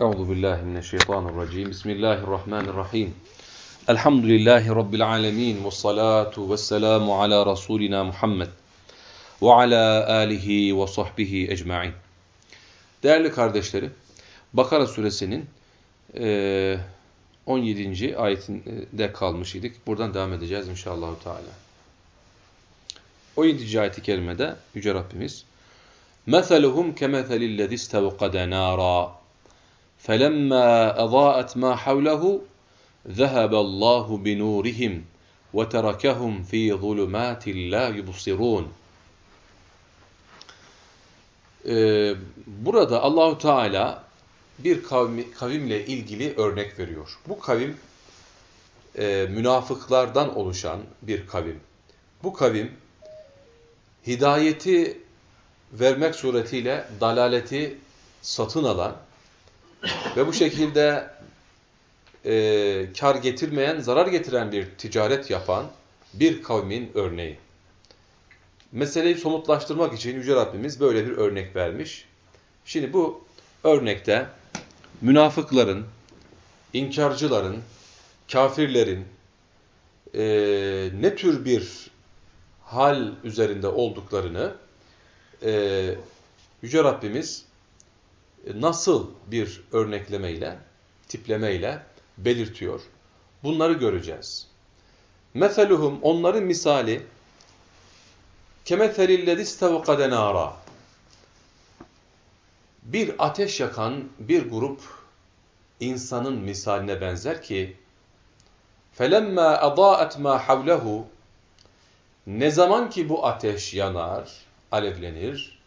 Euzu billahi mineşşeytanirracim. Bismillahirrahmanirrahim. Elhamdülillahi rabbil alamin ve salatu vesselamu ala rasulina Muhammed ve ala alihi ve sahbihi ecmaîn. Değerli kardeşlerim, Bakara suresinin e, 17. ayetinde kalmış idik. Buradan devam edeceğiz inşallah teala. 17. ayet-i kerimede yüce Rabbimiz "Meseluhum kemeselillezî istevqade nâra" فَلَمَّا أَضَاءَتْ مَا حَوْلَهُ ذَهَبَ اللّٰهُ بِنُورِهِمْ وَتَرَكَهُمْ ف۪ي ظُلُمَاتٍ لَا يُبْصِرُونَ ee, Burada Allahu Teala bir kavmi, kavimle ilgili örnek veriyor. Bu kavim e, münafıklardan oluşan bir kavim. Bu kavim hidayeti vermek suretiyle dalaleti satın alan ve bu şekilde e, kar getirmeyen, zarar getiren bir ticaret yapan bir kavmin örneği. Meseleyi somutlaştırmak için Yüce Rabbimiz böyle bir örnek vermiş. Şimdi bu örnekte münafıkların, inkarcıların, kafirlerin e, ne tür bir hal üzerinde olduklarını e, Yüce Rabbimiz nasıl bir örneklemeyle, tiplemeyle belirtiyor. Bunları göreceğiz. Meseluhum onların misali kemethelillezi istevkade nara bir ateş yakan bir grup insanın misaline benzer ki felemma adaat ma havlehu ne zaman ki bu ateş yanar, alevlenir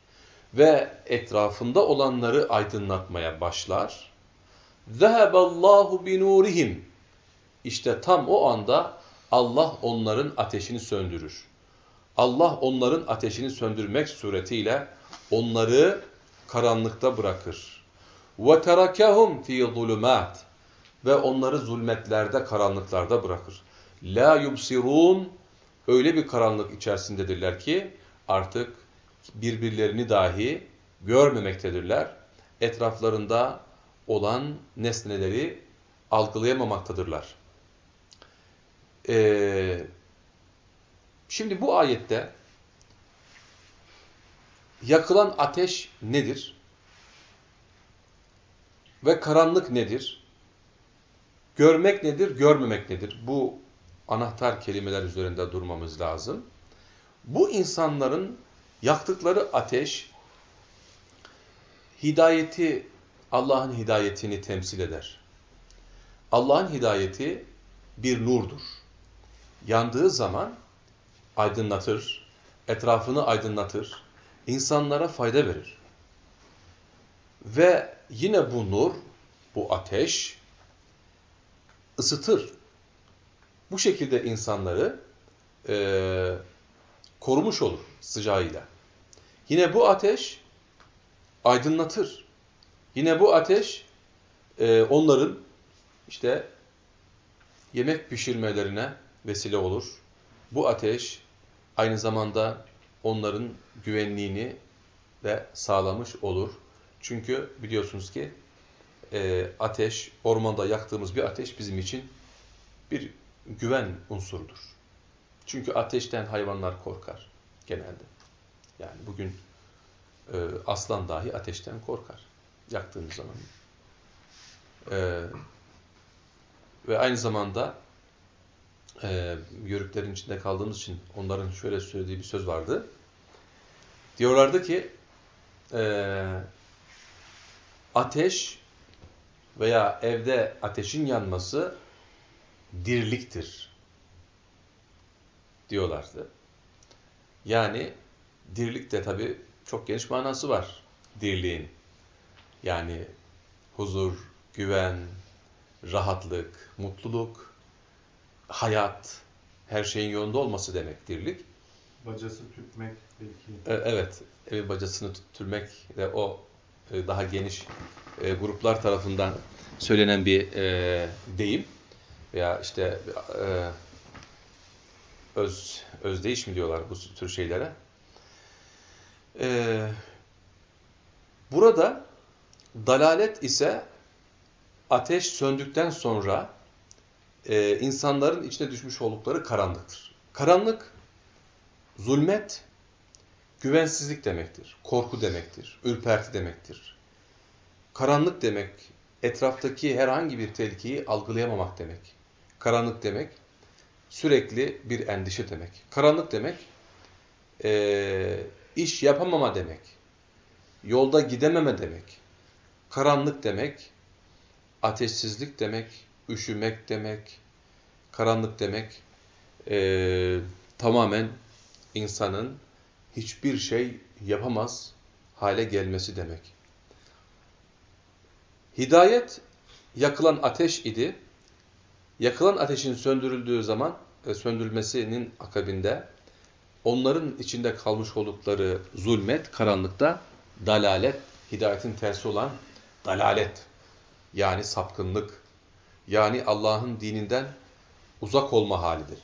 ve etrafında olanları aydınlatmaya başlar. ذَهَبَ اللّٰهُ بِنُورِهِمْ İşte tam o anda Allah onların ateşini söndürür. Allah onların ateşini söndürmek suretiyle onları karanlıkta bırakır. وَتَرَكَهُمْ ف۪ي ظُلُمَاتٍ Ve onları zulmetlerde, karanlıklarda bırakır. La yubsirun Öyle bir karanlık içerisindedirler ki artık birbirlerini dahi görmemektedirler. Etraflarında olan nesneleri algılayamamaktadırlar. Ee, şimdi bu ayette yakılan ateş nedir? Ve karanlık nedir? Görmek nedir, görmemek nedir? Bu anahtar kelimeler üzerinde durmamız lazım. Bu insanların yaktıkları ateş hidayeti, Allah'ın hidayetini temsil eder. Allah'ın hidayeti bir nurdur. Yandığı zaman aydınlatır, etrafını aydınlatır, insanlara fayda verir. Ve yine bu nur, bu ateş ısıtır. Bu şekilde insanları e, korumuş olur sıcağıyla. Yine bu ateş aydınlatır. Yine bu ateş e, onların işte yemek pişirmelerine vesile olur. Bu ateş aynı zamanda onların güvenliğini de sağlamış olur. Çünkü biliyorsunuz ki e, ateş, ormanda yaktığımız bir ateş bizim için bir güven unsurudur. Çünkü ateşten hayvanlar korkar genelde. Yani bugün e, aslan dahi ateşten korkar yaktığınız zaman. E, ve aynı zamanda e, yörüklerin içinde kaldığımız için onların şöyle söylediği bir söz vardı. Diyorlardı ki e, ateş veya evde ateşin yanması dirliktir diyorlardı. Yani dirlik de tabi çok geniş manası var dirliğin. Yani huzur, güven, rahatlık, mutluluk, hayat, her şeyin yolunda olması demek dirlik. Bacası tütmek belki. E, evet, evin bacasını tütürmek de o e, daha geniş e, gruplar tarafından söylenen bir deyim veya işte öz özdeyiş mi diyorlar bu tür şeylere. E, burada dalalet ise ateş söndükten sonra e, insanların içine düşmüş oldukları karanlıktır. Karanlık, zulmet, güvensizlik demektir, korku demektir, ürperti demektir. Karanlık demek, etraftaki herhangi bir tehlikeyi algılayamamak demek. Karanlık demek, sürekli bir endişe demek. Karanlık demek, e, iş yapamama demek. Yolda gidememe demek. Karanlık demek, ateşsizlik demek, üşümek demek, karanlık demek, e, tamamen insanın hiçbir şey yapamaz hale gelmesi demek. Hidayet yakılan ateş idi. Yakılan ateşin söndürüldüğü zaman, e, söndürülmesinin akabinde onların içinde kalmış oldukları zulmet, karanlıkta dalalet, hidayetin tersi olan dalalet yani sapkınlık, yani Allah'ın dininden uzak olma halidir.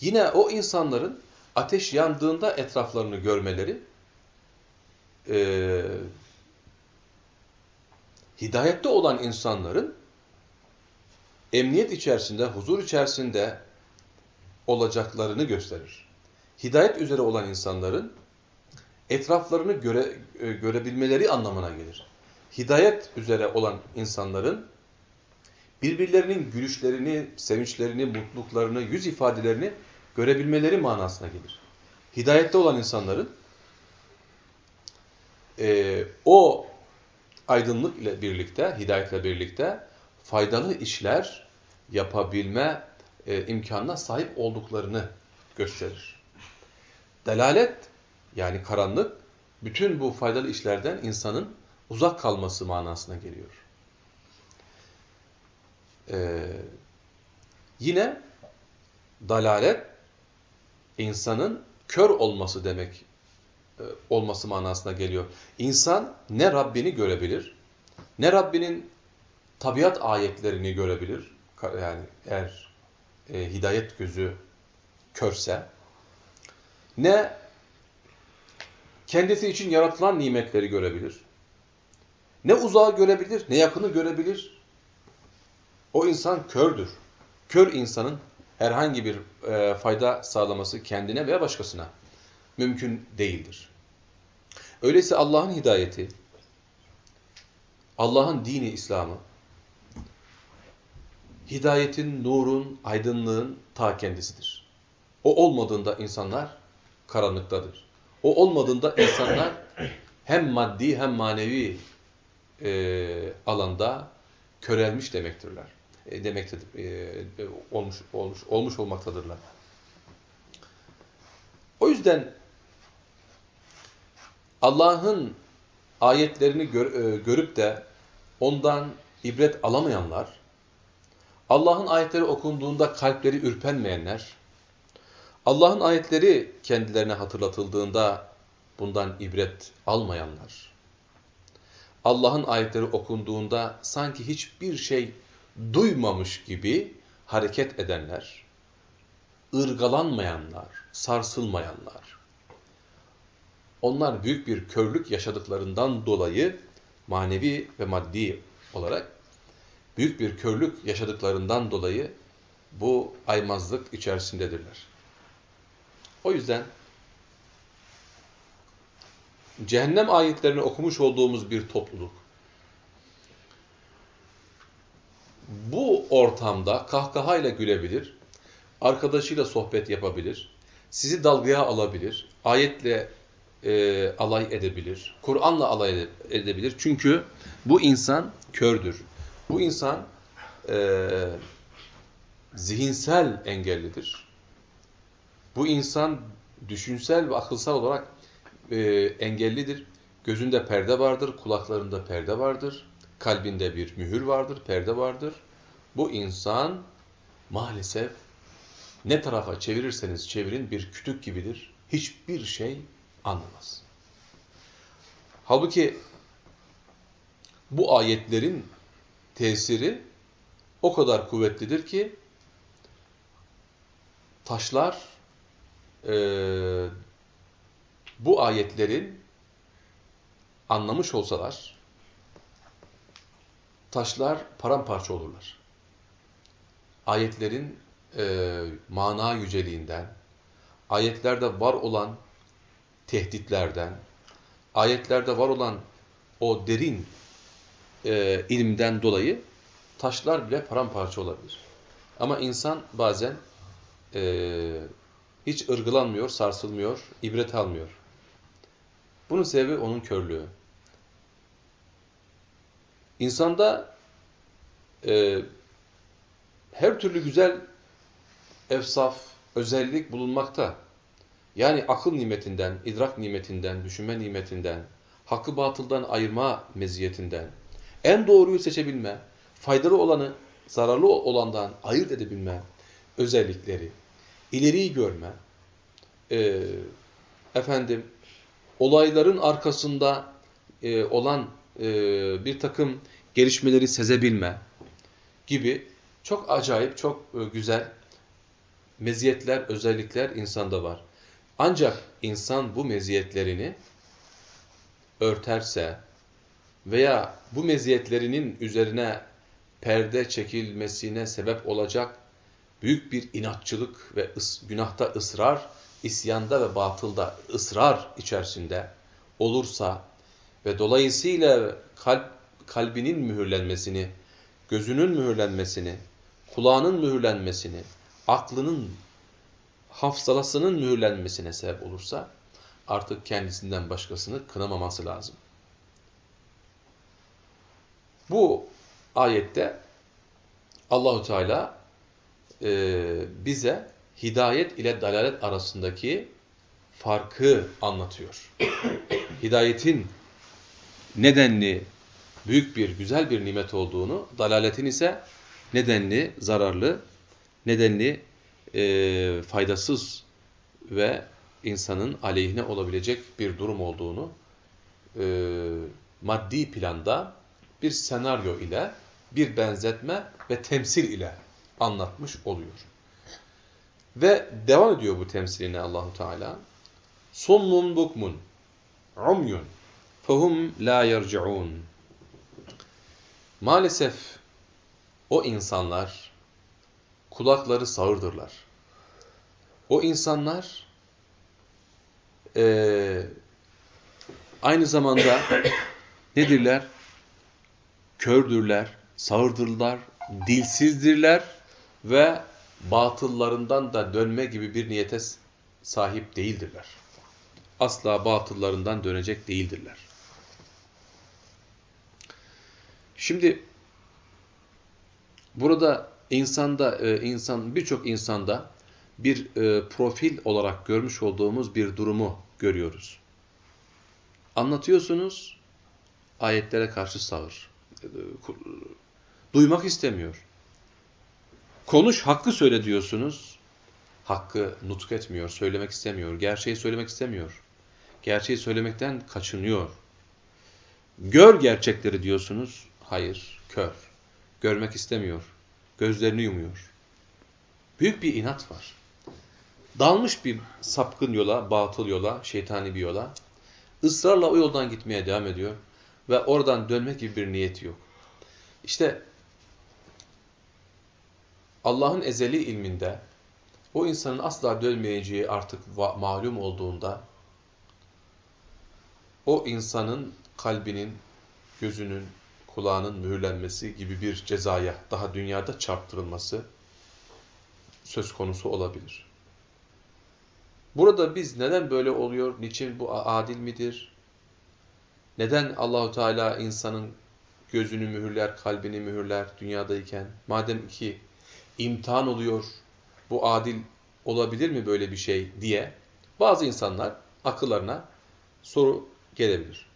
Yine o insanların ateş yandığında etraflarını görmeleri, e, hidayette olan insanların emniyet içerisinde, huzur içerisinde olacaklarını gösterir. Hidayet üzere olan insanların etraflarını göre, e, görebilmeleri anlamına gelir. Hidayet üzere olan insanların birbirlerinin gülüşlerini, sevinçlerini, mutluluklarını, yüz ifadelerini görebilmeleri manasına gelir. Hidayette olan insanların e, o aydınlık ile birlikte, hidayetle birlikte faydalı işler yapabilme e, imkanına sahip olduklarını gösterir. Delalet yani karanlık bütün bu faydalı işlerden insanın uzak kalması manasına geliyor. Ee, yine dalalet insanın kör olması demek e, olması manasına geliyor. İnsan ne Rabbini görebilir, ne Rabbinin tabiat ayetlerini görebilir. Yani eğer e, hidayet gözü körse, ne kendisi için yaratılan nimetleri görebilir, ne uzağı görebilir, ne yakını görebilir. O insan kördür. Kör insanın herhangi bir e, fayda sağlaması kendine veya başkasına mümkün değildir. Öyleyse Allah'ın hidayeti, Allah'ın dini İslam'ı, hidayetin, nurun, aydınlığın ta kendisidir. O olmadığında insanlar karanlıktadır. O olmadığında insanlar hem maddi hem manevi e, alanda körelmiş demektirler. E, demektedir, e, olmuş, olmuş, olmuş olmaktadırlar. O yüzden Allah'ın ayetlerini gör, e, görüp de ondan ibret alamayanlar, Allah'ın ayetleri okunduğunda kalpleri ürpenmeyenler, Allah'ın ayetleri kendilerine hatırlatıldığında bundan ibret almayanlar, Allah'ın ayetleri okunduğunda sanki hiçbir şey duymamış gibi hareket edenler, ırgalanmayanlar, sarsılmayanlar, onlar büyük bir körlük yaşadıklarından dolayı manevi ve maddi olarak büyük bir körlük yaşadıklarından dolayı bu aymazlık içerisindedirler. O yüzden cehennem ayetlerini okumuş olduğumuz bir topluluk bu ortamda kahkahayla gülebilir, arkadaşıyla sohbet yapabilir, sizi dalgaya alabilir, ayetle e, alay edebilir, Kur'an'la alay edebilir. Çünkü bu insan kördür. Bu insan e, zihinsel engellidir. Bu insan düşünsel ve akılsal olarak e, engellidir. Gözünde perde vardır, kulaklarında perde vardır, kalbinde bir mühür vardır, perde vardır. Bu insan maalesef ne tarafa çevirirseniz çevirin bir kütük gibidir. Hiçbir şey anlamaz. Halbuki bu ayetlerin tesiri o kadar kuvvetlidir ki taşlar e, bu ayetlerin anlamış olsalar taşlar paramparça olurlar. Ayetlerin e, mana yüceliğinden, ayetlerde var olan tehditlerden, ayetlerde var olan o derin e, ilimden dolayı taşlar bile paramparça olabilir. Ama insan bazen e, hiç ırgılanmıyor, sarsılmıyor, ibret almıyor. Bunun sebebi onun körlüğü. İnsanda e, her türlü güzel efsaf, özellik bulunmakta. Yani akıl nimetinden, idrak nimetinden, düşünme nimetinden, hakkı batıldan ayırma meziyetinden, en doğruyu seçebilme, faydalı olanı zararlı olandan ayırt edebilme özellikleri, ileriyi görme, e, efendim olayların arkasında e, olan e, bir takım gelişmeleri sezebilme gibi çok acayip, çok e, güzel meziyetler, özellikler insanda var. Ancak insan bu meziyetlerini örterse veya bu meziyetlerinin üzerine perde çekilmesine sebep olacak büyük bir inatçılık ve günahta ısrar, isyanda ve batılda ısrar içerisinde olursa ve dolayısıyla kalp, kalbinin mühürlenmesini, gözünün mühürlenmesini, kulağının mühürlenmesini, aklının, hafsalasının mühürlenmesine sebep olursa artık kendisinden başkasını kınamaması lazım. Bu ayette Allahu Teala e, bize hidayet ile dalalet arasındaki farkı anlatıyor. Hidayetin nedenli büyük bir, güzel bir nimet olduğunu, dalaletin ise nedenli, zararlı, nedenli, e, faydasız ve insanın aleyhine olabilecek bir durum olduğunu e, maddi planda bir senaryo ile, bir benzetme ve temsil ile anlatmış oluyor. Ve devam ediyor bu temsiline Allahu Teala. Summun bukmun, umyun, fehum la yerciun. Maalesef o insanlar kulakları sağırdırlar. O insanlar e, aynı zamanda nedirler? Kördürler, sağırdırlar, dilsizdirler ve batıllarından da dönme gibi bir niyete sahip değildirler. Asla batıllarından dönecek değildirler. Şimdi burada insanda e, insan birçok insanda bir e, profil olarak görmüş olduğumuz bir durumu görüyoruz. Anlatıyorsunuz, ayetlere karşı sağır. E, duymak istemiyor. Konuş, hakkı söyle diyorsunuz. Hakkı nutuk etmiyor, söylemek istemiyor. Gerçeği söylemek istemiyor. Gerçeği söylemekten kaçınıyor. Gör gerçekleri diyorsunuz. Hayır, kör. Görmek istemiyor. Gözlerini yumuyor. Büyük bir inat var. Dalmış bir sapkın yola, batıl yola, şeytani bir yola. ısrarla o yoldan gitmeye devam ediyor. Ve oradan dönmek gibi bir niyeti yok. İşte Allah'ın ezeli ilminde o insanın asla dönmeyeceği artık malum olduğunda o insanın kalbinin, gözünün, kulağının mühürlenmesi gibi bir cezaya daha dünyada çarptırılması söz konusu olabilir. Burada biz neden böyle oluyor? Niçin bu adil midir? Neden Allahu Teala insanın gözünü mühürler, kalbini mühürler dünyadayken? Madem ki imtihan oluyor, bu adil olabilir mi böyle bir şey diye bazı insanlar akıllarına soru gelebilir.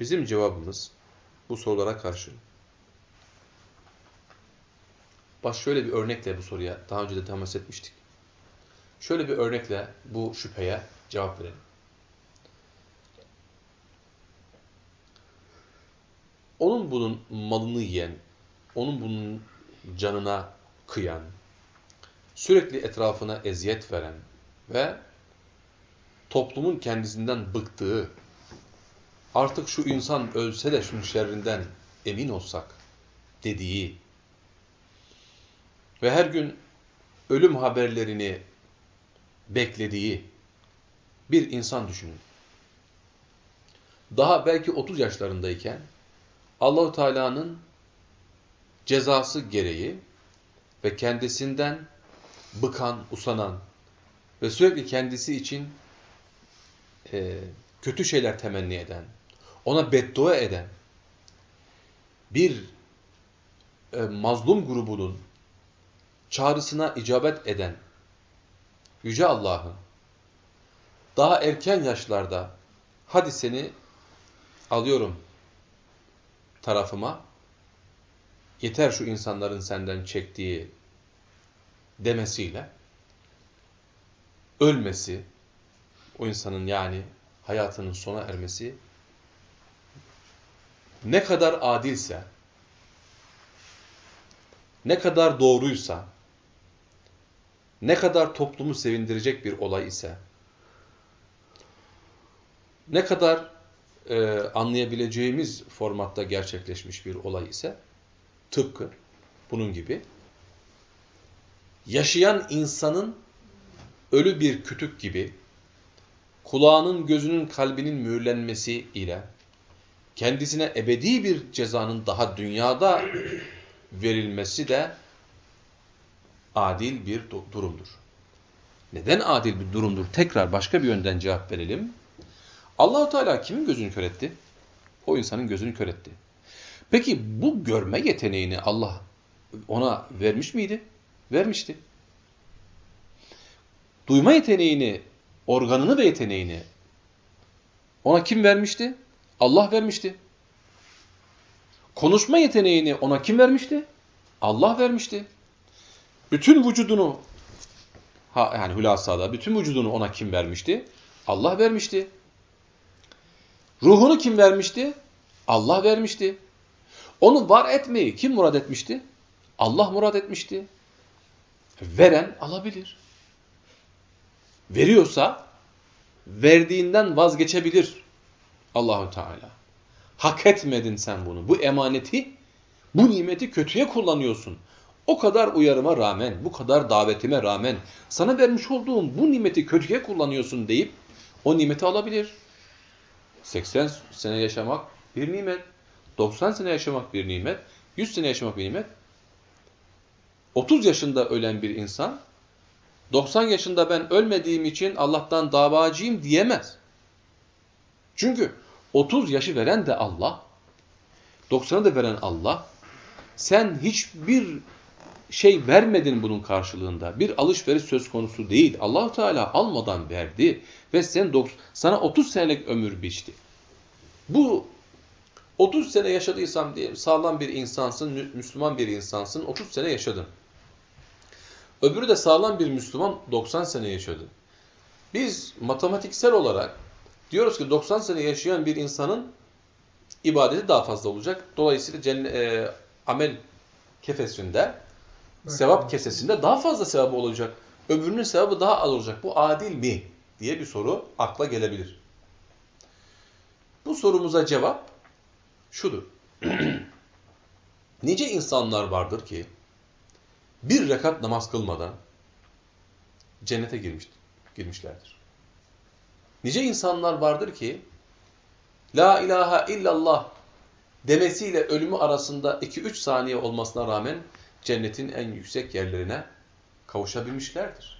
Bizim cevabımız bu sorulara karşı. Baş şöyle bir örnekle bu soruya daha önce de temas etmiştik. Şöyle bir örnekle bu şüpheye cevap verelim. Onun bunun malını yiyen, onun bunun canına kıyan, sürekli etrafına eziyet veren ve toplumun kendisinden bıktığı, artık şu insan ölse de şunun şerrinden emin olsak, dediği ve her gün ölüm haberlerini beklediği bir insan düşünün. Daha belki 30 yaşlarındayken Allahu Teala'nın cezası gereği ve kendisinden bıkan, usanan ve sürekli kendisi için e, kötü şeyler temenni eden, ona beddua eden bir e, mazlum grubunun çağrısına icabet eden Yüce Allah'ın daha erken yaşlarda hadi seni alıyorum tarafıma yeter şu insanların senden çektiği demesiyle ölmesi, o insanın yani hayatının sona ermesi ne kadar adilse, ne kadar doğruysa, ne kadar toplumu sevindirecek bir olay ise, ne kadar e, anlayabileceğimiz formatta gerçekleşmiş bir olay ise, tıpkı bunun gibi, yaşayan insanın ölü bir kütük gibi, kulağının, gözünün, kalbinin mühürlenmesi ile, kendisine ebedi bir cezanın daha dünyada verilmesi de adil bir durumdur. Neden adil bir durumdur? Tekrar başka bir yönden cevap verelim. Allahu Teala kimin gözünü kör etti? O insanın gözünü kör etti. Peki bu görme yeteneğini Allah ona vermiş miydi? Vermişti. Duyma yeteneğini, organını ve yeteneğini ona kim vermişti? Allah vermişti. Konuşma yeteneğini ona kim vermişti? Allah vermişti. Bütün vücudunu ha, yani hülasada bütün vücudunu ona kim vermişti? Allah vermişti. Ruhunu kim vermişti? Allah vermişti. Onu var etmeyi kim murad etmişti? Allah murad etmişti. Veren alabilir. Veriyorsa verdiğinden vazgeçebilir Allahu Teala. Hak etmedin sen bunu. Bu emaneti, bu nimeti kötüye kullanıyorsun. O kadar uyarıma rağmen, bu kadar davetime rağmen sana vermiş olduğum bu nimeti kötüye kullanıyorsun deyip o nimeti alabilir. 80 sene yaşamak bir nimet. 90 sene yaşamak bir nimet. 100 sene yaşamak bir nimet. 30 yaşında ölen bir insan 90 yaşında ben ölmediğim için Allah'tan davacıyım diyemez. Çünkü 30 yaşı veren de Allah, 90'ı da veren Allah. Sen hiçbir şey vermedin bunun karşılığında. Bir alışveriş söz konusu değil. allah Teala almadan verdi ve sen sana 30 senelik ömür biçti. Bu 30 sene yaşadıysam diyelim sağlam bir insansın, Müslüman bir insansın, 30 sene yaşadın. Öbürü de sağlam bir Müslüman 90 sene yaşadı. Biz matematiksel olarak diyoruz ki 90 sene yaşayan bir insanın ibadeti daha fazla olacak. Dolayısıyla cennet, e, amel kefesinde, sevap kesesinde daha fazla sevabı olacak. Öbürünün sevabı daha az olacak. Bu adil mi? diye bir soru akla gelebilir. Bu sorumuza cevap şudur. nice insanlar vardır ki bir rekat namaz kılmadan cennete girmiş, girmişlerdir. Nice insanlar vardır ki La ilahe illallah demesiyle ölümü arasında 2-3 saniye olmasına rağmen cennetin en yüksek yerlerine kavuşabilmişlerdir.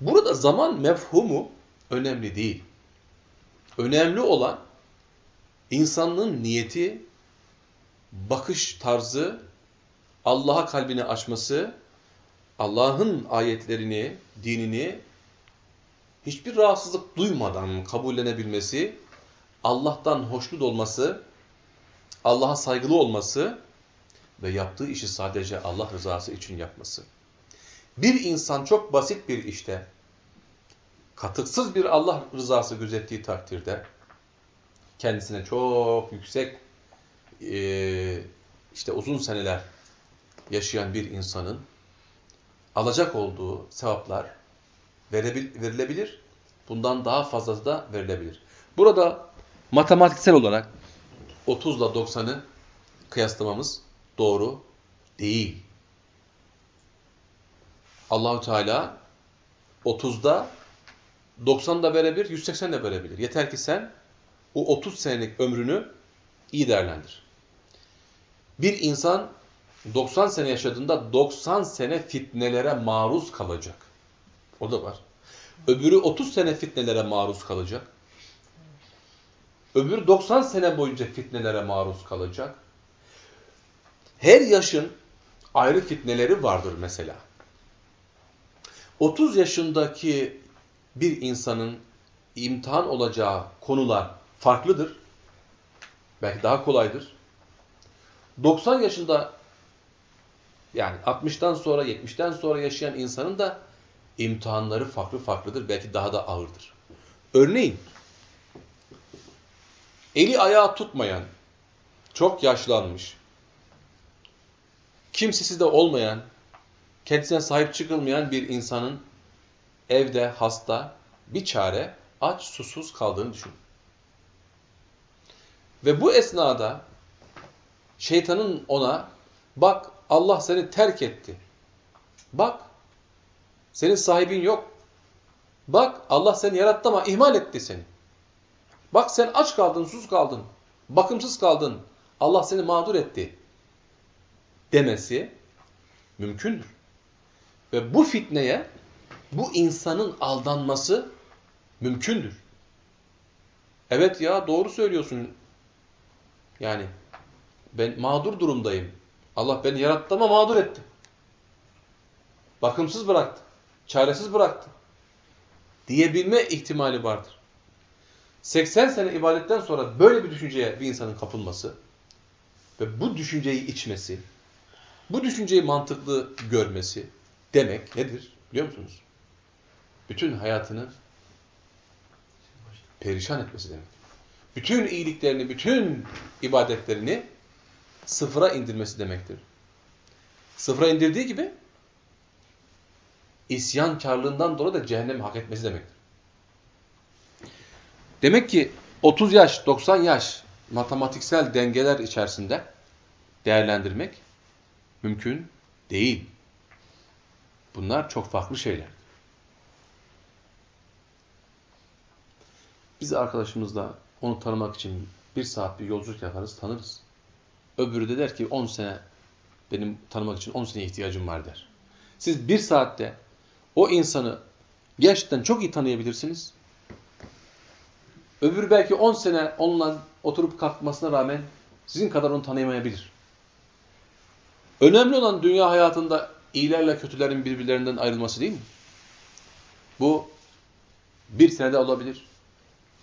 Burada zaman mefhumu önemli değil. Önemli olan insanlığın niyeti, bakış tarzı Allah'a kalbini açması, Allah'ın ayetlerini, dinini hiçbir rahatsızlık duymadan kabullenebilmesi, Allah'tan hoşnut olması, Allah'a saygılı olması ve yaptığı işi sadece Allah rızası için yapması. Bir insan çok basit bir işte, katıksız bir Allah rızası gözettiği takdirde, kendisine çok yüksek, işte uzun seneler yaşayan bir insanın alacak olduğu sevaplar verilebilir. Bundan daha fazlası da verilebilir. Burada matematiksel olarak 30 ile 90'ı kıyaslamamız doğru değil. Allahu Teala 30'da 90 da verebilir, 180 de verebilir. Yeter ki sen o 30 senelik ömrünü iyi değerlendir. Bir insan 90 sene yaşadığında 90 sene fitnelere maruz kalacak. O da var. Öbürü 30 sene fitnelere maruz kalacak. Öbürü 90 sene boyunca fitnelere maruz kalacak. Her yaşın ayrı fitneleri vardır mesela. 30 yaşındaki bir insanın imtihan olacağı konular farklıdır. Belki daha kolaydır. 90 yaşında yani 60'tan sonra 70'ten sonra yaşayan insanın da imtihanları farklı farklıdır. Belki daha da ağırdır. Örneğin eli ayağı tutmayan, çok yaşlanmış, kimsesiz de olmayan, kendisine sahip çıkılmayan bir insanın evde hasta, bir çare aç, susuz kaldığını düşün. Ve bu esnada şeytanın ona bak Allah seni terk etti. Bak senin sahibin yok. Bak Allah seni yarattı ama ihmal etti seni. Bak sen aç kaldın, sus kaldın, bakımsız kaldın. Allah seni mağdur etti demesi mümkündür. Ve bu fitneye bu insanın aldanması mümkündür. Evet ya doğru söylüyorsun. Yani ben mağdur durumdayım. Allah beni yarattı ama mağdur etti. Bakımsız bıraktı. Çaresiz bıraktı. Diyebilme ihtimali vardır. 80 sene ibadetten sonra böyle bir düşünceye bir insanın kapılması ve bu düşünceyi içmesi, bu düşünceyi mantıklı görmesi demek nedir biliyor musunuz? Bütün hayatını perişan etmesi demek. Bütün iyiliklerini, bütün ibadetlerini sıfıra indirmesi demektir. Sıfıra indirdiği gibi isyankarlığından dolayı da cehennemi hak etmesi demektir. Demek ki 30 yaş, 90 yaş matematiksel dengeler içerisinde değerlendirmek mümkün değil. Bunlar çok farklı şeyler. Biz arkadaşımızla onu tanımak için bir saat bir yolculuk yaparız, tanırız. Öbürü de der ki 10 sene benim tanımak için 10 sene ihtiyacım var der. Siz bir saatte o insanı gerçekten çok iyi tanıyabilirsiniz. Öbürü belki 10 sene onunla oturup kalkmasına rağmen sizin kadar onu tanıyamayabilir. Önemli olan dünya hayatında iyilerle kötülerin birbirlerinden ayrılması değil mi? Bu bir senede olabilir,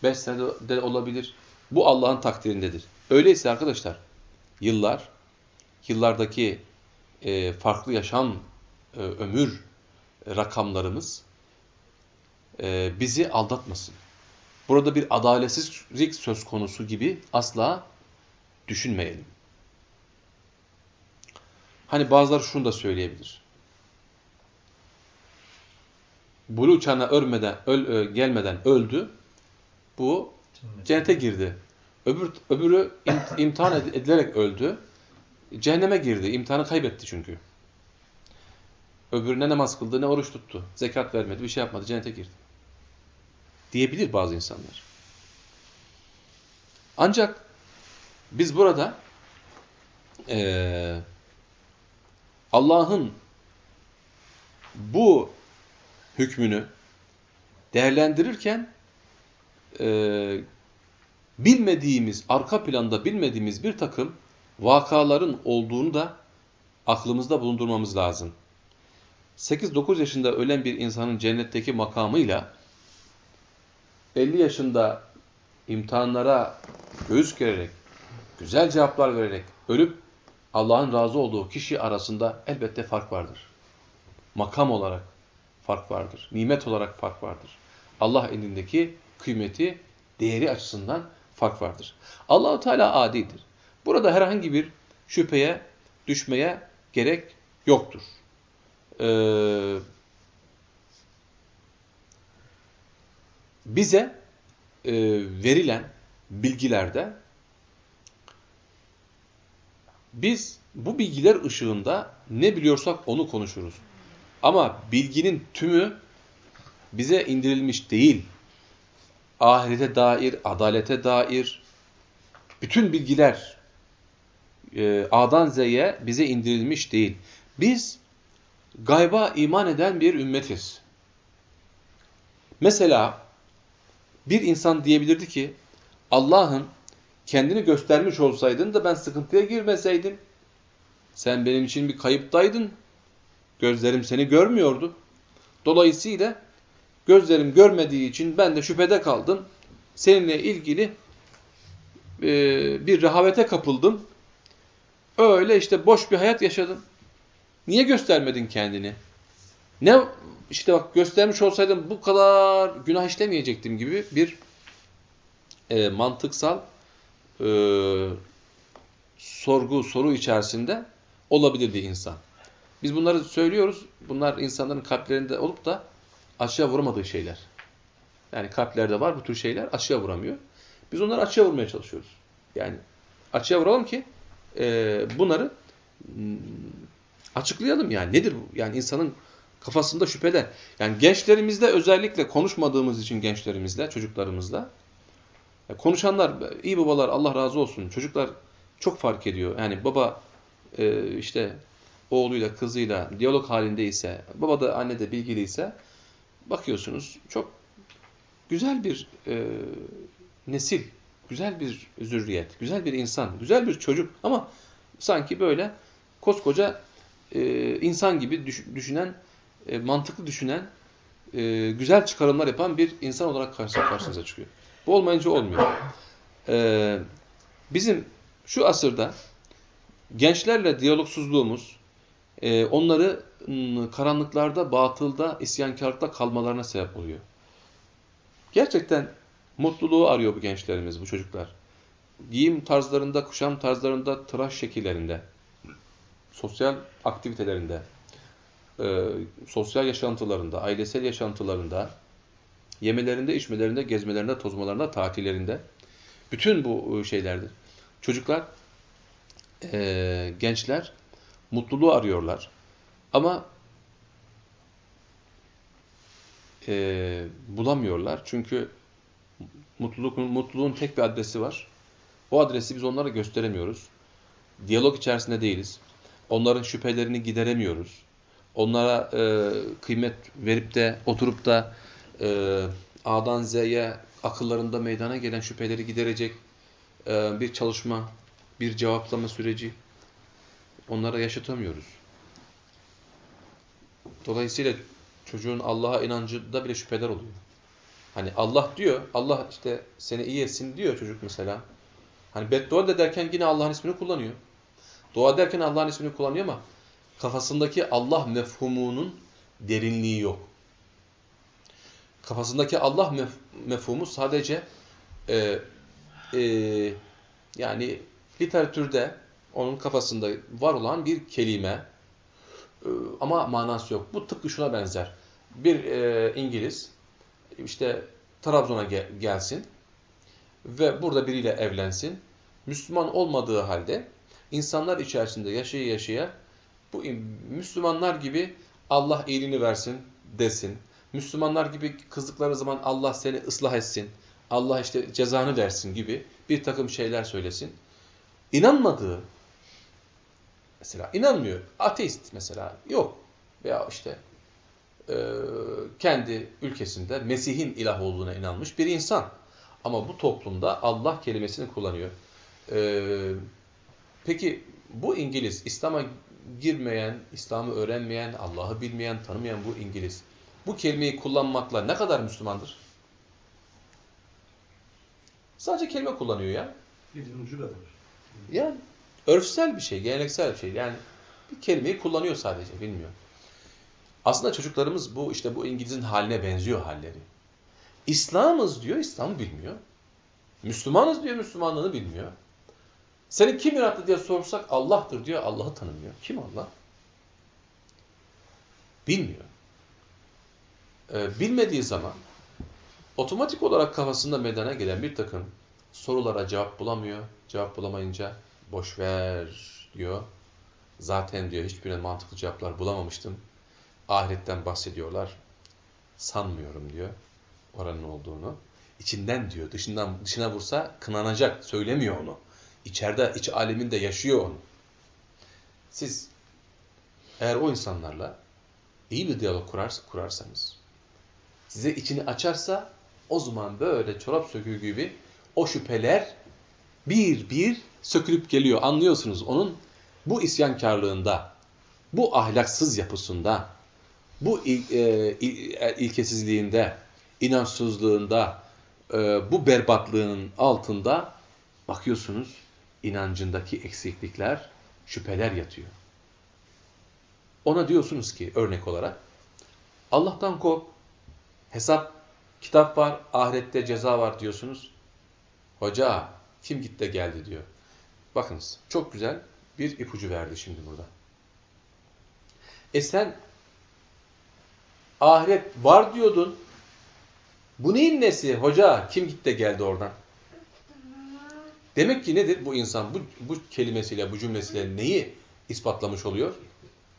beş senede olabilir. Bu Allah'ın takdirindedir. Öyleyse arkadaşlar, yıllar, yıllardaki e, farklı yaşam, e, ömür rakamlarımız e, bizi aldatmasın. Burada bir adaletsizlik söz konusu gibi asla düşünmeyelim. Hani bazıları şunu da söyleyebilir. Bulu çağına örmeden, öl, gelmeden öldü. Bu cennete girdi. Öbür, öbürü im, imtihan edilerek öldü. Cehenneme girdi. İmtihanı kaybetti çünkü. Öbürü ne namaz kıldı ne oruç tuttu. Zekat vermedi bir şey yapmadı. Cennete girdi. Diyebilir bazı insanlar. Ancak biz burada ee, Allah'ın bu hükmünü değerlendirirken e, bilmediğimiz, arka planda bilmediğimiz bir takım vakaların olduğunu da aklımızda bulundurmamız lazım. 8-9 yaşında ölen bir insanın cennetteki makamıyla 50 yaşında imtihanlara göğüs gererek, güzel cevaplar vererek ölüp Allah'ın razı olduğu kişi arasında elbette fark vardır. Makam olarak fark vardır. Nimet olarak fark vardır. Allah elindeki kıymeti, değeri açısından fark vardır. Allahu Teala adidir. Burada herhangi bir şüpheye düşmeye gerek yoktur. Ee, bize e, verilen bilgilerde Biz bu bilgiler ışığında ne biliyorsak onu konuşuruz. Ama bilginin tümü bize indirilmiş değil. Ahirete dair, adalete dair bütün bilgiler e, A'dan Z'ye bize indirilmiş değil. Biz gayba iman eden bir ümmetiz. Mesela bir insan diyebilirdi ki Allah'ın kendini göstermiş olsaydın da ben sıkıntıya girmeseydim. Sen benim için bir kayıptaydın. Gözlerim seni görmüyordu. Dolayısıyla gözlerim görmediği için ben de şüphede kaldım. Seninle ilgili e, bir rehavete kapıldım. Öyle işte boş bir hayat yaşadım. Niye göstermedin kendini? Ne işte bak göstermiş olsaydım bu kadar günah işlemeyecektim gibi bir e, mantıksal e, sorgu, soru içerisinde olabilir insan. Biz bunları söylüyoruz. Bunlar insanların kalplerinde olup da açığa vuramadığı şeyler. Yani kalplerde var bu tür şeyler açığa vuramıyor. Biz onları açığa vurmaya çalışıyoruz. Yani açığa vuralım ki e, bunları hmm, açıklayalım yani. Nedir bu? Yani insanın kafasında şüpheler. Yani gençlerimizde özellikle konuşmadığımız için gençlerimizle, çocuklarımızla konuşanlar, iyi babalar Allah razı olsun. Çocuklar çok fark ediyor. Yani baba e, işte oğluyla, kızıyla diyalog halindeyse, baba da anne de bilgiliyse bakıyorsunuz çok güzel bir e, nesil, güzel bir zürriyet, güzel bir insan, güzel bir çocuk ama sanki böyle koskoca e, insan gibi düş, düşünen, e, mantıklı düşünen, e, güzel çıkarımlar yapan bir insan olarak karşı karşınıza çıkıyor. Bu olmayınca olmuyor. E, bizim şu asırda gençlerle diyalogsuzluğumuz, e, onları karanlıklarda, batılda, isyankarlıkta kalmalarına sebep oluyor. Gerçekten mutluluğu arıyor bu gençlerimiz, bu çocuklar. Giyim tarzlarında, kuşam tarzlarında, tıraş şekillerinde, sosyal aktivitelerinde, e, sosyal yaşantılarında, ailesel yaşantılarında, yemelerinde, içmelerinde, gezmelerinde, tozmalarında, tatillerinde, bütün bu şeylerdir. Çocuklar, e, gençler mutluluğu arıyorlar. Ama e, bulamıyorlar. Çünkü mutluluk, mutluluğun tek bir adresi var. O adresi biz onlara gösteremiyoruz. Diyalog içerisinde değiliz. Onların şüphelerini gideremiyoruz. Onlara e, kıymet verip de oturup da e, A'dan Z'ye akıllarında meydana gelen şüpheleri giderecek e, bir çalışma, bir cevaplama süreci onlara yaşatamıyoruz. Dolayısıyla çocuğun Allah'a inancında bile şüpheler oluyor. Hani Allah diyor, Allah işte seni iyi etsin diyor çocuk mesela. Hani beddua da derken yine Allah'ın ismini kullanıyor. Dua derken Allah'ın ismini kullanıyor ama kafasındaki Allah mefhumunun derinliği yok. Kafasındaki Allah mef mefhumu sadece e, e, yani literatürde onun kafasında var olan bir kelime e, ama manası yok. Bu tıpkı şuna benzer. Bir e, İngiliz işte Trabzon'a gel gelsin ve burada biriyle evlensin. Müslüman olmadığı halde insanlar içerisinde yaşaya yaşaya bu Müslümanlar gibi Allah iyiliğini versin desin. Müslümanlar gibi kızdıkları zaman Allah seni ıslah etsin. Allah işte cezanı versin gibi bir takım şeyler söylesin. İnanmadığı, mesela inanmıyor, ateist mesela yok veya işte e, kendi ülkesinde Mesih'in ilah olduğuna inanmış bir insan. Ama bu toplumda Allah kelimesini kullanıyor. E, peki bu İngiliz, İslam'a girmeyen, İslam'ı öğrenmeyen, Allah'ı bilmeyen, tanımayan bu İngiliz bu kelimeyi kullanmakla ne kadar Müslümandır? Sadece kelime kullanıyor ya. Dilin ucu kadar. Yani örfsel bir şey, geleneksel bir şey. Yani bir kelimeyi kullanıyor sadece, bilmiyor. Aslında çocuklarımız bu işte bu İngiliz'in haline benziyor halleri. İslam'ız diyor, İslam'ı bilmiyor. Müslümanız diyor, Müslümanlığını bilmiyor. Seni kim yarattı diye sorsak Allah'tır diyor, Allah'ı tanımıyor. Kim Allah? Bilmiyor. Ee, bilmediği zaman otomatik olarak kafasında meydana gelen bir takım sorulara cevap bulamıyor. Cevap bulamayınca boş ver diyor. Zaten diyor hiçbirine mantıklı cevaplar bulamamıştım. Ahiretten bahsediyorlar. Sanmıyorum diyor oranın olduğunu. İçinden diyor, dışından dışına vursa kınanacak, söylemiyor onu. İçeride, iç aleminde yaşıyor onu. Siz eğer o insanlarla iyi bir diyalog kurar, kurarsanız, size içini açarsa o zaman böyle çorap söküğü gibi o şüpheler bir bir sökülüp geliyor. Anlıyorsunuz onun bu isyankarlığında, bu ahlaksız yapısında, bu il, e, il, e, ilkesizliğinde, inançsızlığında, e, bu berbatlığının altında bakıyorsunuz inancındaki eksiklikler, şüpheler yatıyor. Ona diyorsunuz ki örnek olarak Allah'tan kork, hesap, kitap var, ahirette ceza var diyorsunuz. Hoca kim gitti geldi diyor. Bakınız çok güzel bir ipucu verdi şimdi burada. E sen ahiret var diyordun. Bu neyin nesi hoca? Kim gitti geldi oradan? Demek ki nedir bu insan bu, bu kelimesiyle, bu cümlesiyle neyi ispatlamış oluyor?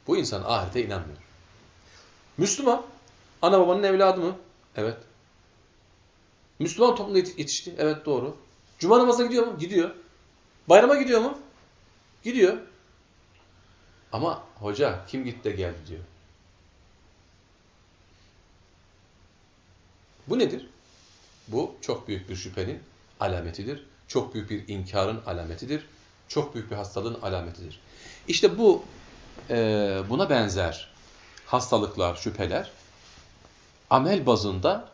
Bu insan ahirete inanmıyor. Müslüman, ana babanın evladı mı? Evet. Müslüman toplumda yetişti. Evet doğru. Cuma namazına gidiyor mu? Gidiyor. Bayrama gidiyor mu? Gidiyor. Ama hoca kim gitti de geldi diyor. Bu nedir? Bu çok büyük bir şüphenin alametidir. Çok büyük bir inkarın alametidir. Çok büyük bir hastalığın alametidir. İşte bu buna benzer hastalıklar, şüpheler amel bazında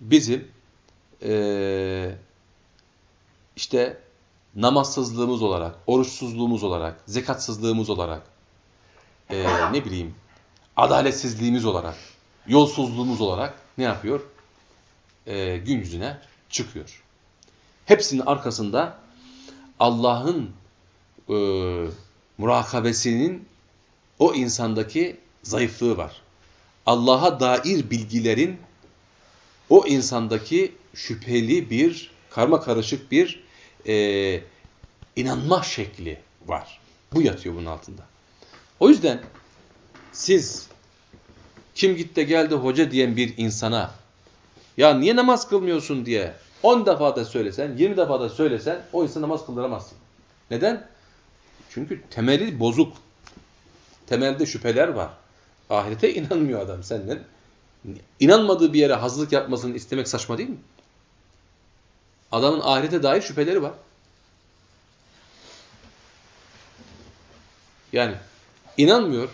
bizim e, işte namazsızlığımız olarak, oruçsuzluğumuz olarak, zekatsızlığımız olarak, e, ne bileyim, adaletsizliğimiz olarak, yolsuzluğumuz olarak ne yapıyor? E, gün yüzüne çıkıyor. Hepsinin arkasında Allah'ın e, murakabesinin o insandaki zayıflığı var. Allah'a dair bilgilerin o insandaki şüpheli bir, karma karışık bir e, inanma şekli var. Bu yatıyor bunun altında. O yüzden siz kim gitti geldi hoca diyen bir insana ya niye namaz kılmıyorsun diye 10 defa da söylesen, 20 defa da söylesen o insan namaz kıldıramazsın. Neden? Çünkü temeli bozuk. Temelde şüpheler var. Ahirete inanmıyor adam senden. İnanmadığı bir yere hazırlık yapmasını istemek saçma değil mi? Adamın ahirete dair şüpheleri var. Yani inanmıyor,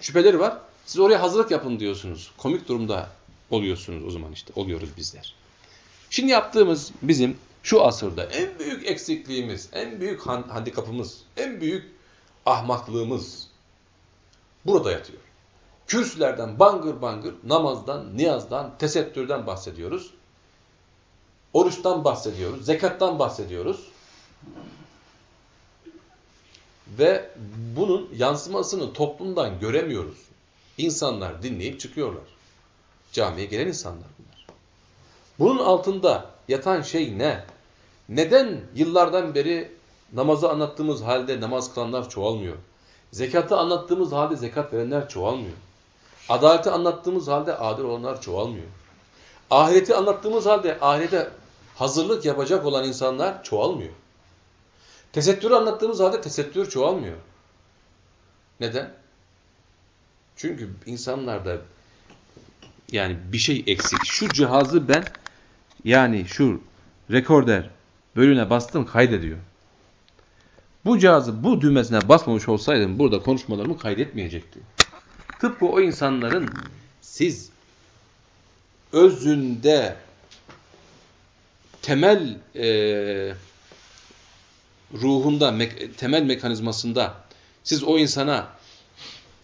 şüpheleri var. Siz oraya hazırlık yapın diyorsunuz. Komik durumda oluyorsunuz o zaman işte. Oluyoruz bizler. Şimdi yaptığımız bizim şu asırda en büyük eksikliğimiz, en büyük handikapımız, en büyük ahmaklığımız burada yatıyor. Kürsülerden bangır bangır namazdan, niyazdan, tesettürden bahsediyoruz. Oruçtan bahsediyoruz, zekattan bahsediyoruz. Ve bunun yansımasını toplumdan göremiyoruz. İnsanlar dinleyip çıkıyorlar. Camiye gelen insanlar bunlar. Bunun altında yatan şey ne? Neden yıllardan beri namazı anlattığımız halde namaz kılanlar çoğalmıyor? Zekatı anlattığımız halde zekat verenler çoğalmıyor. Adaleti anlattığımız halde adil olanlar çoğalmıyor. Ahireti anlattığımız halde ahirete hazırlık yapacak olan insanlar çoğalmıyor. Tesettürü anlattığımız halde tesettür çoğalmıyor. Neden? Çünkü insanlarda yani bir şey eksik. Şu cihazı ben yani şu rekorder bölüne bastım kaydediyor. Bu cihazı bu düğmesine basmamış olsaydım burada konuşmalarımı kaydetmeyecekti. Tıpkı o insanların siz özünde temel e, ruhunda, me temel mekanizmasında siz o insana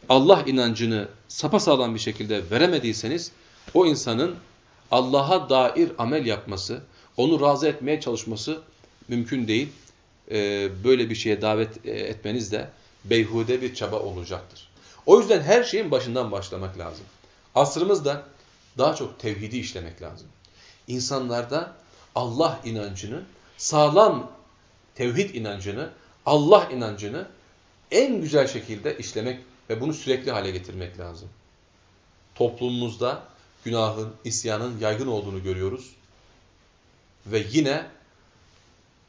Allah inancını sapasağlam bir şekilde veremediyseniz o insanın Allah'a dair amel yapması, onu razı etmeye çalışması mümkün değil. Ee, böyle bir şeye davet e, etmeniz de beyhude bir çaba olacaktır. O yüzden her şeyin başından başlamak lazım. Asrımızda daha çok tevhidi işlemek lazım. İnsanlarda Allah inancını, sağlam tevhid inancını, Allah inancını en güzel şekilde işlemek ve bunu sürekli hale getirmek lazım. Toplumumuzda günahın, isyanın yaygın olduğunu görüyoruz. Ve yine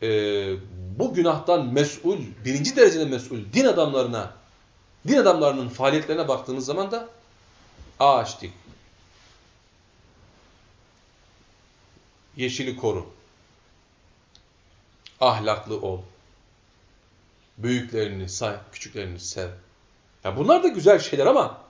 e, bu günahtan mesul, birinci derecede mesul din adamlarına, din adamlarının faaliyetlerine baktığınız zaman da ağaç dik, yeşili koru, ahlaklı ol, büyüklerini say, küçüklerini sev. Ya bunlar da güzel şeyler ama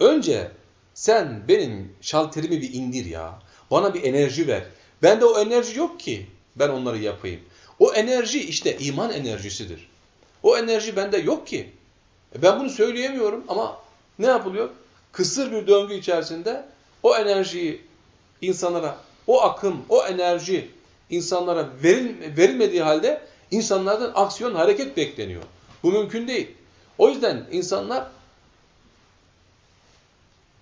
önce sen benim şalterimi bir indir ya. Bana bir enerji ver. Bende o enerji yok ki ben onları yapayım. O enerji işte iman enerjisidir. O enerji bende yok ki. E ben bunu söyleyemiyorum ama ne yapılıyor? Kısır bir döngü içerisinde o enerjiyi insanlara, o akım, o enerji insanlara veril, verilmediği halde insanlardan aksiyon, hareket bekleniyor. Bu mümkün değil. O yüzden insanlar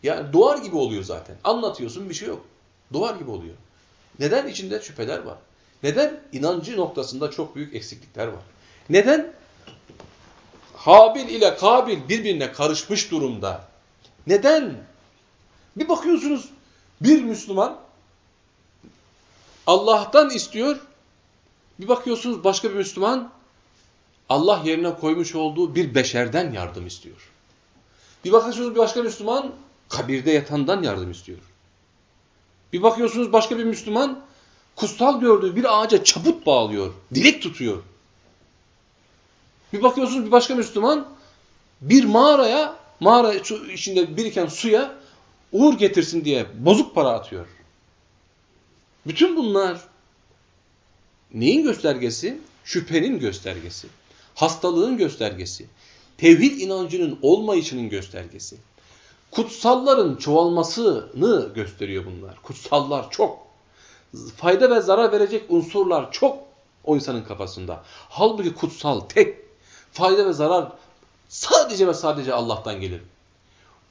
yani duvar gibi oluyor zaten. Anlatıyorsun bir şey yok. Duvar gibi oluyor. Neden? içinde şüpheler var. Neden? inancı noktasında çok büyük eksiklikler var. Neden? Habil ile Kabil birbirine karışmış durumda. Neden? Bir bakıyorsunuz bir Müslüman Allah'tan istiyor. Bir bakıyorsunuz başka bir Müslüman Allah yerine koymuş olduğu bir beşerden yardım istiyor. Bir bakıyorsunuz bir başka Müslüman kabirde yatandan yardım istiyor. Bir bakıyorsunuz başka bir Müslüman kutsal gördüğü bir ağaca çaput bağlıyor, dilek tutuyor. Bir bakıyorsunuz bir başka Müslüman bir mağaraya, mağara içinde biriken suya uğur getirsin diye bozuk para atıyor. Bütün bunlar neyin göstergesi? Şüphenin göstergesi. Hastalığın göstergesi. Tevhid inancının olmayışının göstergesi. Kutsalların çoğalmasını gösteriyor bunlar. Kutsallar çok. Fayda ve zarar verecek unsurlar çok o insanın kafasında. Halbuki kutsal tek. Fayda ve zarar sadece ve sadece Allah'tan gelir.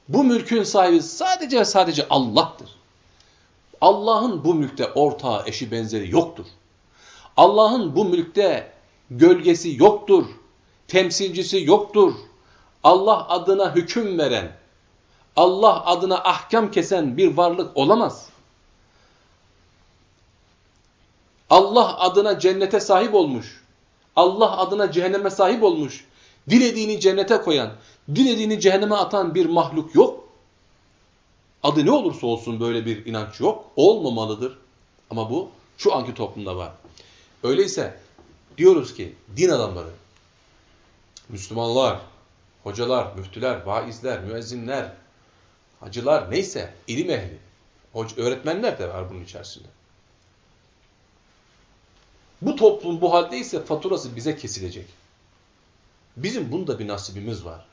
Bu mülkün sahibi sadece ve sadece Allah'tır. Allah'ın bu mülkte ortağı, eşi, benzeri yoktur. Allah'ın bu mülkte gölgesi yoktur. Temsilcisi yoktur. Allah adına hüküm veren, Allah adına ahkam kesen bir varlık olamaz. Allah adına cennete sahip olmuş. Allah adına cehenneme sahip olmuş. Dilediğini cennete koyan, dilediğini cehenneme atan bir mahluk yok. Adı ne olursa olsun böyle bir inanç yok. Olmamalıdır. Ama bu şu anki toplumda var. Öyleyse diyoruz ki din adamları, Müslümanlar, hocalar, müftüler, vaizler, müezzinler, hacılar neyse ilim ehli, öğretmenler de var bunun içerisinde. Bu toplum bu haldeyse faturası bize kesilecek. Bizim bunda bir nasibimiz var.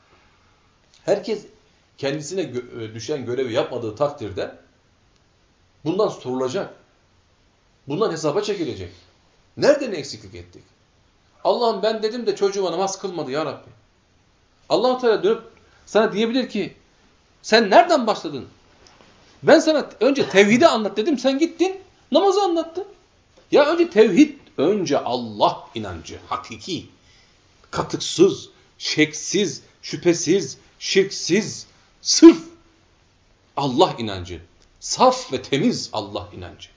Herkes kendisine e, düşen görevi yapmadığı takdirde bundan sorulacak. Bundan hesaba çekilecek. Nereden eksiklik ettik? Allah'ım ben dedim de çocuğuma namaz kılmadı ya Rabbi. allah Teala dönüp sana diyebilir ki sen nereden başladın? Ben sana önce tevhidi anlat dedim sen gittin namazı anlattın. Ya önce tevhid, önce Allah inancı, hakiki, katıksız, şeksiz, şüphesiz, şirksiz, sırf Allah inancı. Saf ve temiz Allah inancı.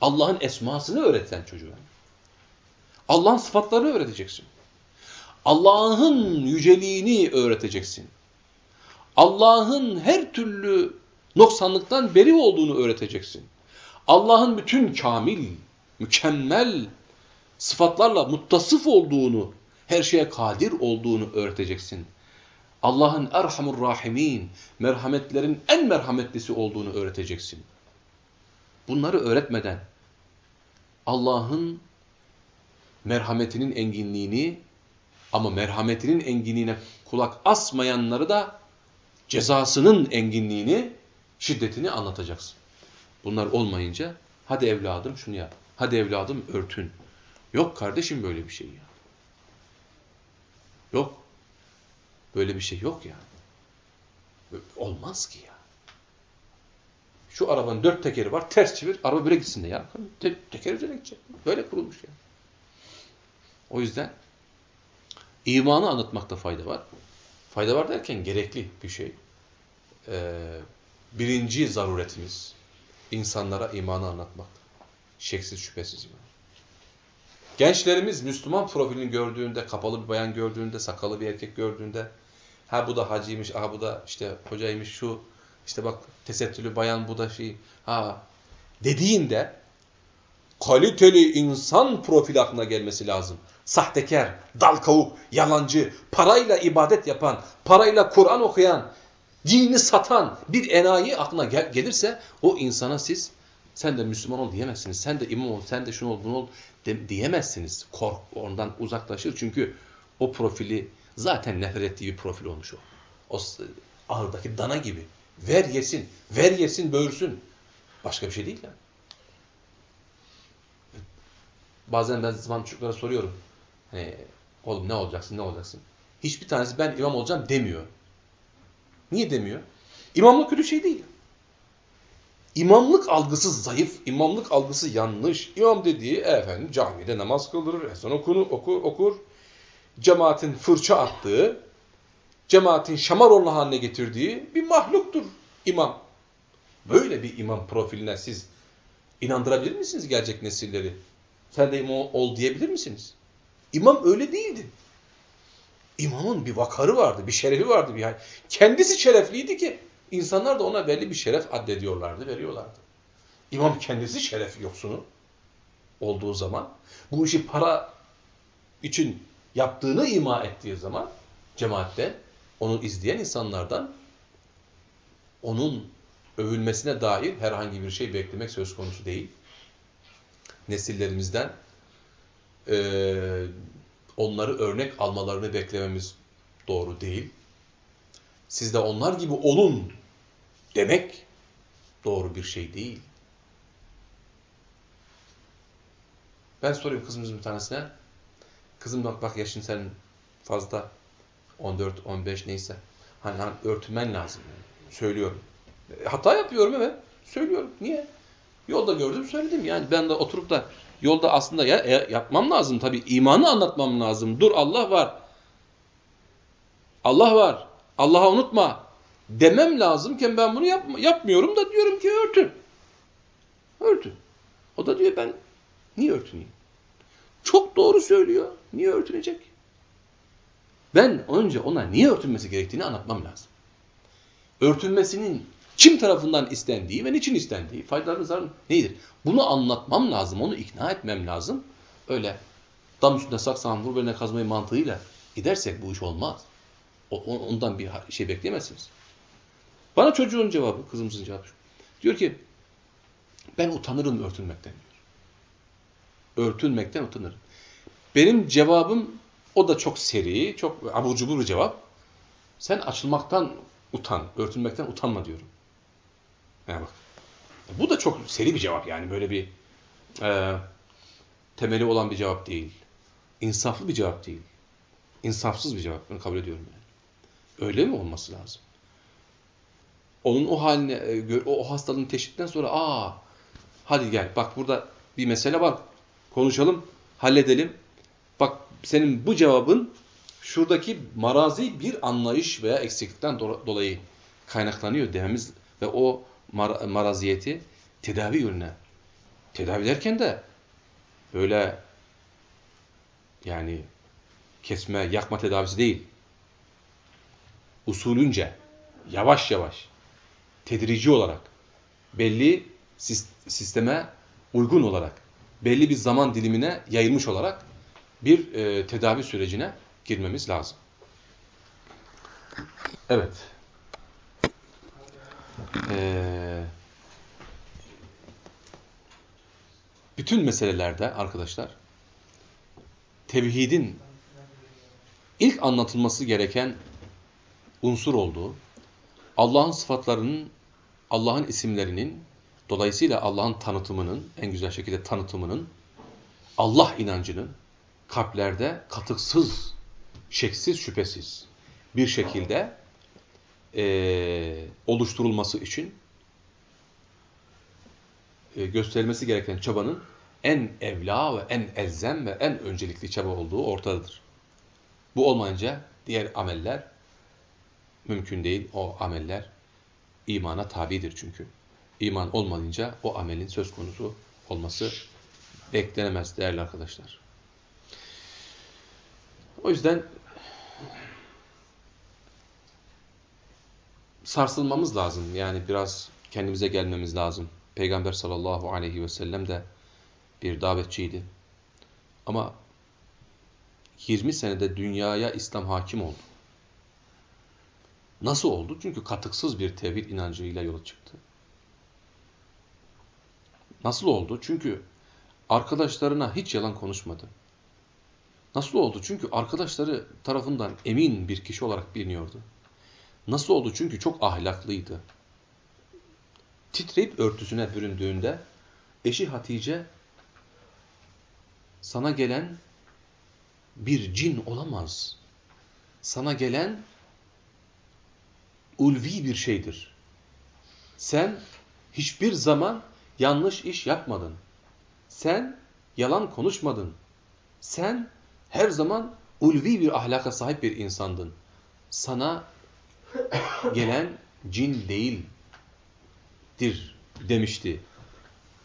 Allah'ın esmasını öğreten çocuğa. Allah'ın sıfatlarını öğreteceksin. Allah'ın yüceliğini öğreteceksin. Allah'ın her türlü noksanlıktan beri olduğunu öğreteceksin. Allah'ın bütün kamil, mükemmel sıfatlarla muttasıf olduğunu, her şeye kadir olduğunu öğreteceksin. Allah'ın erhamur rahimin, merhametlerin en merhametlisi olduğunu öğreteceksin. Bunları öğretmeden Allah'ın merhametinin enginliğini ama merhametinin enginliğine kulak asmayanları da cezasının enginliğini, şiddetini anlatacaksın. Bunlar olmayınca hadi evladım şunu yap, hadi evladım örtün. Yok kardeşim böyle bir şey ya. Yok. Böyle bir şey yok yani. Olmaz ki ya. Şu arabanın dört tekeri var, ters çevir, araba böyle gitsin de ya. Te teker üzerine gidecek. Böyle kurulmuş yani. O yüzden İmanı anlatmakta fayda var. Fayda var derken gerekli bir şey. Ee, birinci zaruretimiz insanlara imanı anlatmak. Şeksiz şüphesiz iman. Gençlerimiz Müslüman profilini gördüğünde, kapalı bir bayan gördüğünde, sakalı bir erkek gördüğünde, ha bu da hacıymış, ha bu da işte hocaymış şu, işte bak tesettürlü bayan bu da şey, ha dediğinde kaliteli insan profili aklına gelmesi lazım. Sahtekar, dal kavuk, yalancı, parayla ibadet yapan, parayla Kur'an okuyan, dinini satan bir enayi aklına gel gelirse o insana siz sen de Müslüman ol diyemezsiniz. Sen de imam ol, sen de şunu ol, bunu ol de, diyemezsiniz. Kork, ondan uzaklaşır. Çünkü o profili zaten nefret ettiği bir profil olmuş o. O ağırdaki dana gibi. Ver yesin, ver yesin, böğürsün. Başka bir şey değil yani. Bazen ben zaman çocuklara soruyorum. Hani, oğlum ne olacaksın, ne olacaksın? Hiçbir tanesi ben imam olacağım demiyor. Niye demiyor? İmamlık kötü şey değil. İmamlık algısı zayıf, imamlık algısı yanlış. İmam dediği efendim camide namaz kıldırır, ezan okunu, okur, okur. Cemaatin fırça attığı, cemaatin şamaroğlu haline getirdiği bir mahluktur imam. Böyle bir imam profiline siz inandırabilir misiniz gelecek nesilleri? Sen de imam ol diyebilir misiniz? İmam öyle değildi. İmamın bir vakarı vardı, bir şerefi vardı. Bir Kendisi şerefliydi ki insanlar da ona belli bir şeref addediyorlardı, veriyorlardı. İmam kendisi şeref yoksunu olduğu zaman, bu işi para için yaptığını ima ettiği zaman cemaatte onu izleyen insanlardan onun övülmesine dair herhangi bir şey beklemek söz konusu değil. Nesillerimizden e, onları örnek almalarını beklememiz doğru değil. Siz de onlar gibi olun demek doğru bir şey değil. Ben soruyorum kızımızın bir tanesine. Kızım bak bak yaşın senin fazla 14, 15 neyse. Hani, hani örtünmen lazım. Söylüyorum. E, hata yapıyorum evet. Söylüyorum. Niye? Yolda gördüm söyledim. Yani ben de oturup da yolda aslında ya, ya yapmam lazım tabii. imanı anlatmam lazım. Dur Allah var. Allah var. Allah'ı unutma. Demem lazımken ben bunu yap, yapmıyorum da diyorum ki örtün. Örtün. O da diyor ben niye örtüneyim? Çok doğru söylüyor. Niye örtünecek? Ben önce ona niye örtünmesi gerektiğini anlatmam lazım. Örtünmesinin kim tarafından istendiği ve niçin istendiği, faydaları zararı nedir? Bunu anlatmam lazım, onu ikna etmem lazım. Öyle dam üstünde saksan vur kazmayı mantığıyla gidersek bu iş olmaz. O, ondan bir şey bekleyemezsiniz. Bana çocuğun cevabı, kızımızın cevabı. Diyor ki, ben utanırım örtünmekten diyor. Örtünmekten utanırım. Benim cevabım, o da çok seri, çok abur cubur bir cevap. Sen açılmaktan utan, örtünmekten utanma diyorum. Yani bak. Bu da çok seri bir cevap yani böyle bir e, temeli olan bir cevap değil. İnsaflı bir cevap değil. İnsafsız bir cevap. Ben kabul ediyorum yani. Öyle mi olması lazım? Onun o haline, e, o hastalığın teşhitten sonra aa hadi gel bak burada bir mesele var. Konuşalım, halledelim. Bak senin bu cevabın şuradaki marazi bir anlayış veya eksiklikten dolayı kaynaklanıyor dememiz ve o mar maraziyeti tedavi yönüne. Tedavi derken de böyle yani kesme, yakma tedavisi değil. Usulünce, yavaş yavaş, tedrici olarak, belli sisteme uygun olarak, belli bir zaman dilimine yayılmış olarak bir e, tedavi sürecine girmemiz lazım. Evet. Ee, bütün meselelerde arkadaşlar tevhidin ilk anlatılması gereken unsur olduğu, Allah'ın sıfatlarının, Allah'ın isimlerinin, dolayısıyla Allah'ın tanıtımının, en güzel şekilde tanıtımının, Allah inancının kalplerde katıksız, şeksiz, şüphesiz bir şekilde e, oluşturulması için e, gösterilmesi gereken çabanın en evla ve en elzem ve en öncelikli çaba olduğu ortadadır. Bu olmayınca diğer ameller mümkün değil. O ameller imana tabidir çünkü. İman olmayınca o amelin söz konusu olması beklenemez değerli arkadaşlar. O yüzden sarsılmamız lazım. Yani biraz kendimize gelmemiz lazım. Peygamber sallallahu aleyhi ve sellem de bir davetçiydi. Ama 20 senede dünyaya İslam hakim oldu. Nasıl oldu? Çünkü katıksız bir tevhid inancıyla yola çıktı. Nasıl oldu? Çünkü arkadaşlarına hiç yalan konuşmadı. Nasıl oldu? Çünkü arkadaşları tarafından emin bir kişi olarak biliniyordu. Nasıl oldu? Çünkü çok ahlaklıydı. Titreyip örtüsüne büründüğünde eşi Hatice sana gelen bir cin olamaz. Sana gelen ulvi bir şeydir. Sen hiçbir zaman yanlış iş yapmadın. Sen yalan konuşmadın. Sen her zaman ulvi bir ahlaka sahip bir insandın. Sana gelen cin değildir demişti.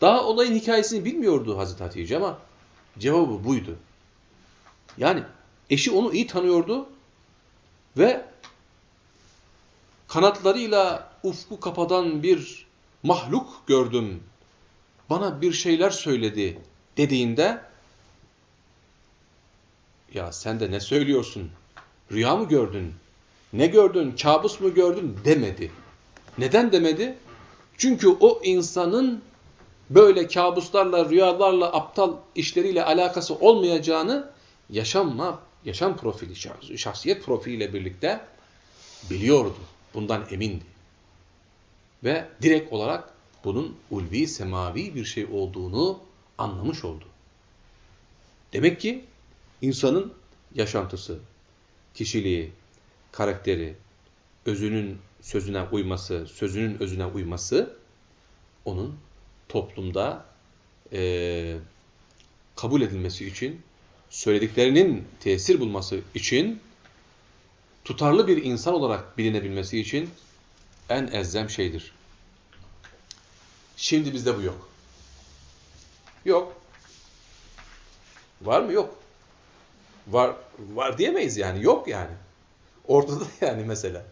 Daha olayın hikayesini bilmiyordu Hazreti Hatice ama cevabı buydu. Yani eşi onu iyi tanıyordu ve kanatlarıyla ufku kapadan bir mahluk gördüm. Bana bir şeyler söyledi dediğinde ya sen de ne söylüyorsun? Rüya mı gördün? Ne gördün? Kabus mu gördün? demedi. Neden demedi? Çünkü o insanın böyle kabuslarla, rüyalarla, aptal işleriyle alakası olmayacağını yaşamma, yaşam profili, şahsiyet profiliyle birlikte biliyordu. Bundan emindi. Ve direkt olarak bunun ulvi, semavi bir şey olduğunu anlamış oldu. Demek ki insanın yaşantısı, kişiliği, karakteri, özünün sözüne uyması, sözünün özüne uyması onun toplumda e, kabul edilmesi için, söylediklerinin tesir bulması için, tutarlı bir insan olarak bilinebilmesi için en ezzem şeydir. Şimdi bizde bu yok. Yok. Var mı? Yok. Var, var diyemeyiz yani. Yok yani. Ortada yani mesela.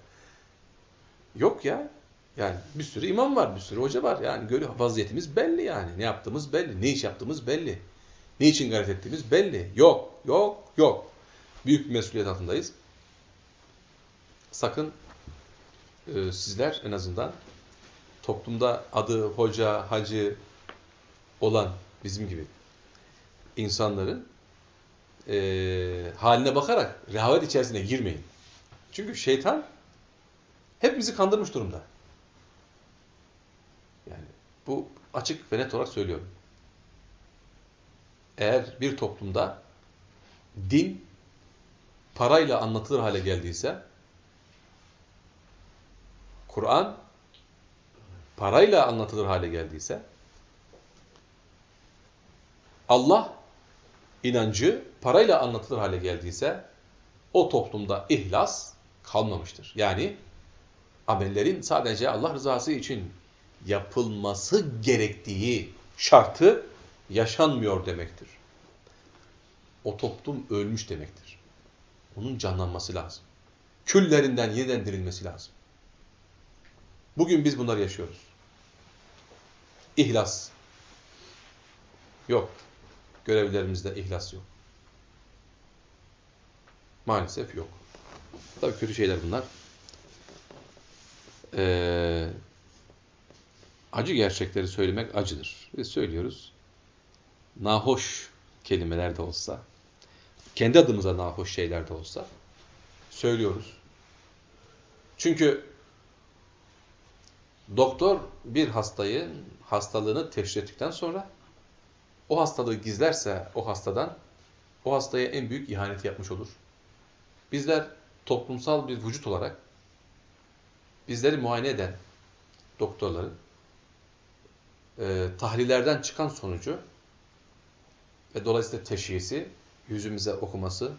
Yok ya. Yani bir sürü imam var, bir sürü hoca var. Yani görüyor vaziyetimiz belli yani. Ne yaptığımız belli, ne iş yaptığımız belli. Ne için gayret ettiğimiz belli. Yok, yok, yok. Büyük bir mesuliyet altındayız. Sakın e, sizler en azından toplumda adı hoca, hacı olan bizim gibi insanların e, haline bakarak rehavet içerisine girmeyin. Çünkü şeytan hepimizi kandırmış durumda. Yani bu açık ve net olarak söylüyorum. Eğer bir toplumda din parayla anlatılır hale geldiyse, Kur'an parayla anlatılır hale geldiyse, Allah inancı parayla anlatılır hale geldiyse, o toplumda ihlas kalmamıştır. Yani amellerin sadece Allah rızası için yapılması gerektiği şartı yaşanmıyor demektir. O toplum ölmüş demektir. Onun canlanması lazım. Küllerinden yeniden dirilmesi lazım. Bugün biz bunları yaşıyoruz. İhlas. Yok. Görevlerimizde ihlas yok. Maalesef yok. Tabii kötü şeyler bunlar. Ee, acı gerçekleri söylemek acıdır. Biz söylüyoruz. Nahoş kelimeler de olsa, kendi adımıza nahoş şeyler de olsa söylüyoruz. Çünkü doktor bir hastayı, hastalığını teşhis ettikten sonra o hastalığı gizlerse o hastadan, o hastaya en büyük ihanet yapmış olur. Bizler toplumsal bir vücut olarak bizleri muayene eden doktorların e, tahlillerden çıkan sonucu ve dolayısıyla teşhisi yüzümüze okuması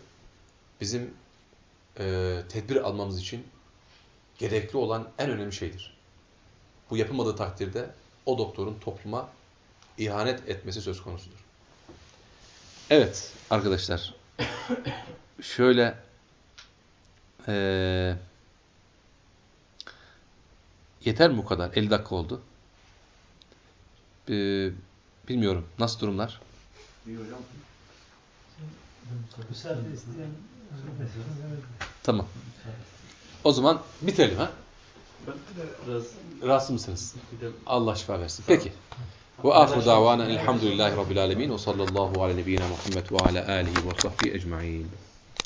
bizim e, tedbir almamız için gerekli olan en önemli şeydir. Bu yapılmadığı takdirde o doktorun topluma ihanet etmesi söz konusudur. Evet arkadaşlar. Şöyle e, yeter mi bu kadar? 50 dakika oldu. E, bilmiyorum. Nasıl durumlar? Müsaade isteyen Tamam. O zaman bitirelim ha. Rahatsız mısınız? Allah şifa versin. Peki. Ve ahru davana elhamdülillahi rabbil alemin ve sallallahu ala nebiyyina Muhammed ve ala alihi ve sahbihi ecma'in.